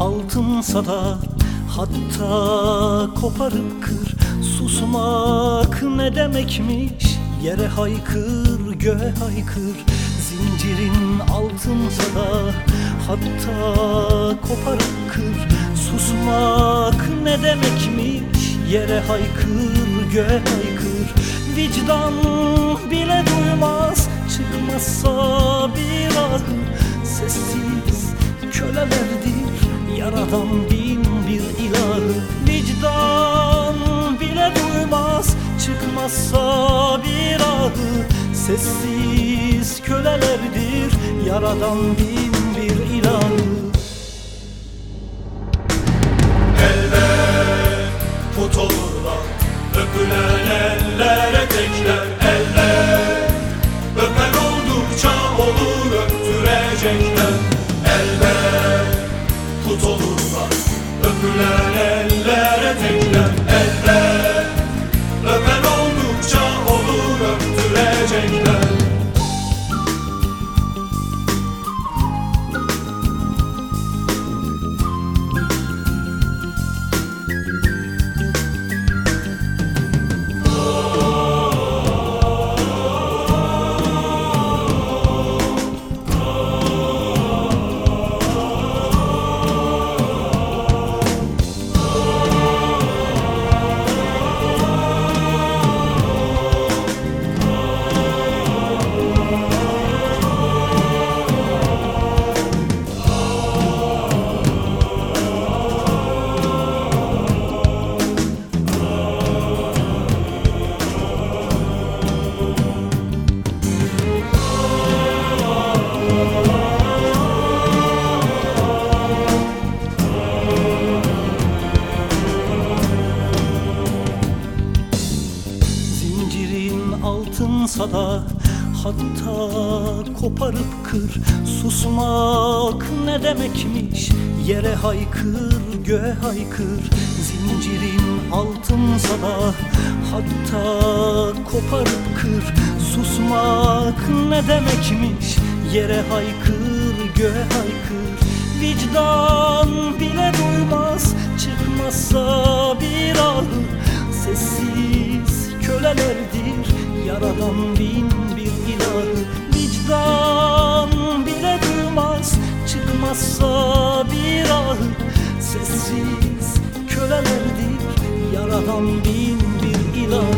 altınsa da Hatta koparıp kır. Susmak ne demekmiş? Yere haykır göğe haykır. Zincirin altınsa da Hatta koparıp kır. Susmak ne demekmiş? Yere haykır göğe haykır. Vicdan bile duymaz Çıkmazsa bir ah Sessiz kölelerdir Yaradan bin bir ilahı Vicdan bile duymaz Çıkmazsa bir ahı Sessiz kölelerdir. Yaradan bin altınsa da Hatta koparıp kır. Susmak ne demekmiş? Yere haykır göğe haykır. Zincirin altınsa da Hatta koparıp kır. Susmak ne demekmiş? Yere haykır göğe haykır. Vicdan bile duymaz. Çıkmazsa bir ah Sessiz kölelerdir. Yaradan bin bir ilahı Vicdan bile duymaz. Çıkmazsa bir ah Sessiz kölelerdir. Yaradan bin bir ilahı